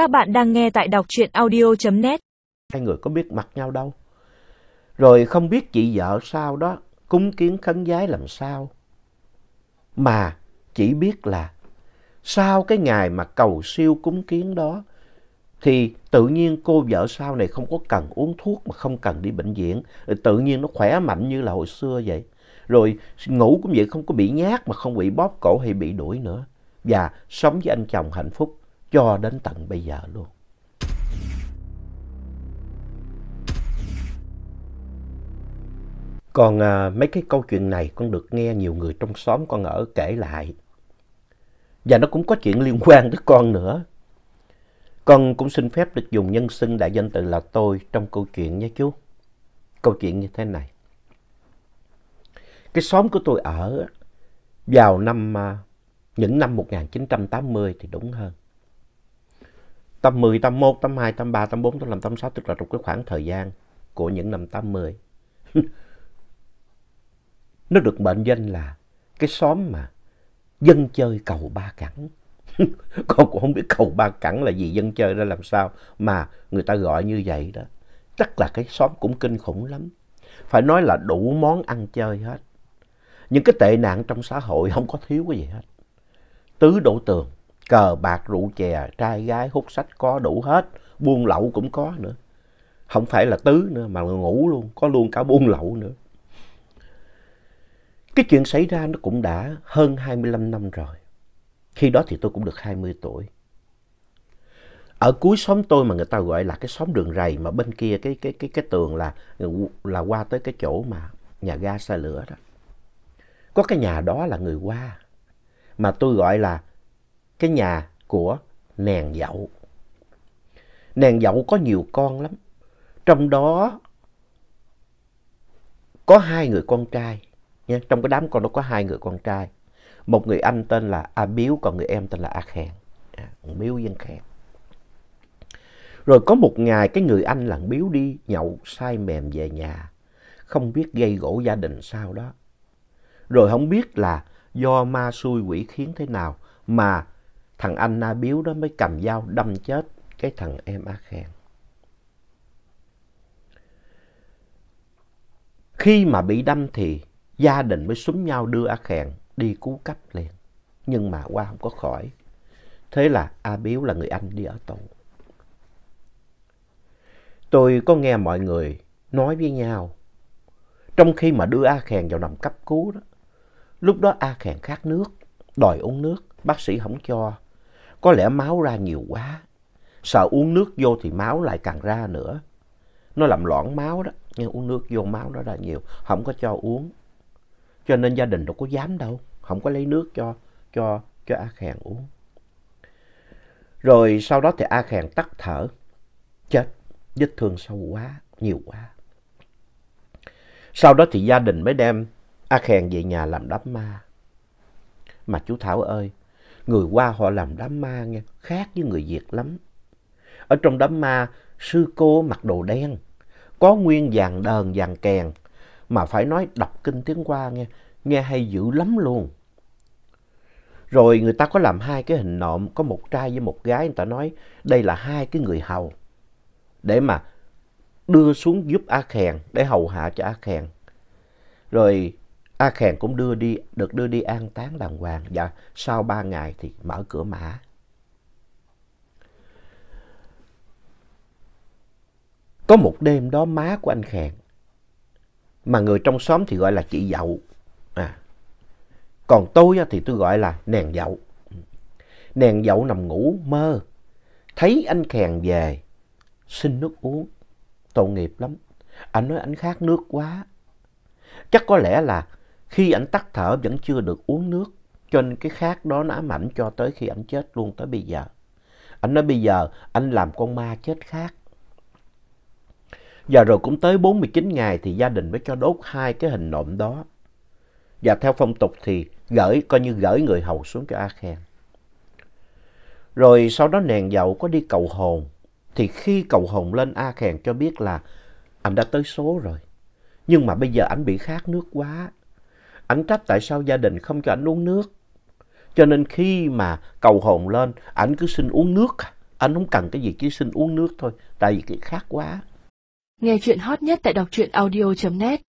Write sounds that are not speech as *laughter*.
Các bạn đang nghe tại đọc truyện audio.net. Hai người có biết mặt nhau đâu. Rồi không biết chị vợ sao đó, cúng kiến khấn giái làm sao. Mà chỉ biết là sau cái ngày mà cầu siêu cúng kiến đó, thì tự nhiên cô vợ sau này không có cần uống thuốc mà không cần đi bệnh viện. Rồi tự nhiên nó khỏe mạnh như là hồi xưa vậy. Rồi ngủ cũng vậy không có bị nhát mà không bị bóp cổ hay bị đuổi nữa. Và sống với anh chồng hạnh phúc cho đến tận bây giờ luôn. Còn à, mấy cái câu chuyện này con được nghe nhiều người trong xóm con ở kể lại. Và nó cũng có chuyện liên *laughs* quan tới con nữa. Con cũng xin phép được dùng nhân xưng đại danh từ là tôi trong câu chuyện nhé chú. Câu chuyện như thế này. Cái xóm của tôi ở vào năm à, những năm 1980 thì đúng hơn. 80, 81, 82, 83, 84, 85, 86 tức là trong cái khoảng thời gian của những năm 80. *laughs* Nó được mệnh danh là cái xóm mà dân chơi cầu ba cẳng. *laughs* Con cũng không biết cầu ba cẳng là gì, dân chơi ra làm sao mà người ta gọi như vậy đó. Chắc là cái xóm cũng kinh khủng lắm. Phải nói là đủ món ăn chơi hết. Những cái tệ nạn trong xã hội không có thiếu cái gì hết. Tứ đổ tường, cờ bạc rượu chè, trai gái hút sách có đủ hết, buôn lậu cũng có nữa. Không phải là tứ nữa mà là ngủ luôn, có luôn cả buôn lậu nữa. Cái chuyện xảy ra nó cũng đã hơn 25 năm rồi. Khi đó thì tôi cũng được 20 tuổi. Ở cuối xóm tôi mà người ta gọi là cái xóm đường rầy mà bên kia cái cái cái cái tường là là qua tới cái chỗ mà nhà ga xe lửa đó. Có cái nhà đó là người qua mà tôi gọi là cái nhà của nàng dậu. nàng dậu có nhiều con lắm. Trong đó có hai người con trai. Nha. Trong cái đám con đó có hai người con trai. Một người anh tên là A Biếu, còn người em tên là A Khèn. À, Biếu dân Khèn. Rồi có một ngày cái người anh là Biếu đi nhậu say mềm về nhà. Không biết gây gỗ gia đình sao đó. Rồi không biết là do ma xui quỷ khiến thế nào mà thằng anh A Biếu đó mới cầm dao đâm chết cái thằng em A Khang. Khi mà bị đâm thì gia đình mới súng nhau đưa A Khang đi cứu cấp liền. Nhưng mà qua không có khỏi. Thế là A Biếu là người anh đi ở tù. Tôi có nghe mọi người nói với nhau. Trong khi mà đưa A Khèn vào nằm cấp cứu đó. Lúc đó A Khèn khát nước, đòi uống nước, bác sĩ không cho. Có lẽ máu ra nhiều quá. Sợ uống nước vô thì máu lại càng ra nữa. Nó làm loãng máu đó, nhưng uống nước vô máu nó ra nhiều, không có cho uống. Cho nên gia đình đâu có dám đâu, không có lấy nước cho cho cho A Khèn uống. Rồi sau đó thì A Khèn tắt thở, chết, vết thương sâu quá, nhiều quá. Sau đó thì gia đình mới đem A Khèn về nhà làm đám ma. Mà chú Thảo ơi, người Hoa họ làm đám ma nghe, khác với người Việt lắm. Ở trong đám ma, sư cô mặc đồ đen, có nguyên dàn đờn, dàn kèn, mà phải nói đọc kinh tiếng Hoa nghe, nghe hay dữ lắm luôn. Rồi người ta có làm hai cái hình nộm, có một trai với một gái, người ta nói đây là hai cái người hầu, để mà đưa xuống giúp A Khèn, để hầu hạ cho A Khèn. Rồi A Khèn cũng đưa đi, được đưa đi an táng đàng hoàng và sau ba ngày thì mở cửa mã. Có một đêm đó má của anh Khèn, mà người trong xóm thì gọi là chị dậu. À. Còn tôi thì tôi gọi là nèn dậu. Nèn dậu nằm ngủ mơ, thấy anh Khèn về, xin nước uống. Tội nghiệp lắm. Anh nói anh khát nước quá. Chắc có lẽ là khi ảnh tắt thở vẫn chưa được uống nước, cho nên cái khát đó nó ám ảnh cho tới khi ảnh chết luôn tới bây giờ. Anh nói bây giờ anh làm con ma chết khát. Và rồi cũng tới 49 ngày thì gia đình mới cho đốt hai cái hình nộm đó. Và theo phong tục thì gửi, coi như gửi người hầu xuống cho A Khen. Rồi sau đó nàng dậu có đi cầu hồn. Thì khi cầu hồn lên A Khen cho biết là anh đã tới số rồi. Nhưng mà bây giờ anh bị khát nước quá. Anh trách tại sao gia đình không cho anh uống nước. Cho nên khi mà cầu hồn lên, anh cứ xin uống nước. À? Anh không cần cái gì chỉ xin uống nước thôi, tại vì cái khát quá. Nghe chuyện hot nhất tại đọc truyện audio.net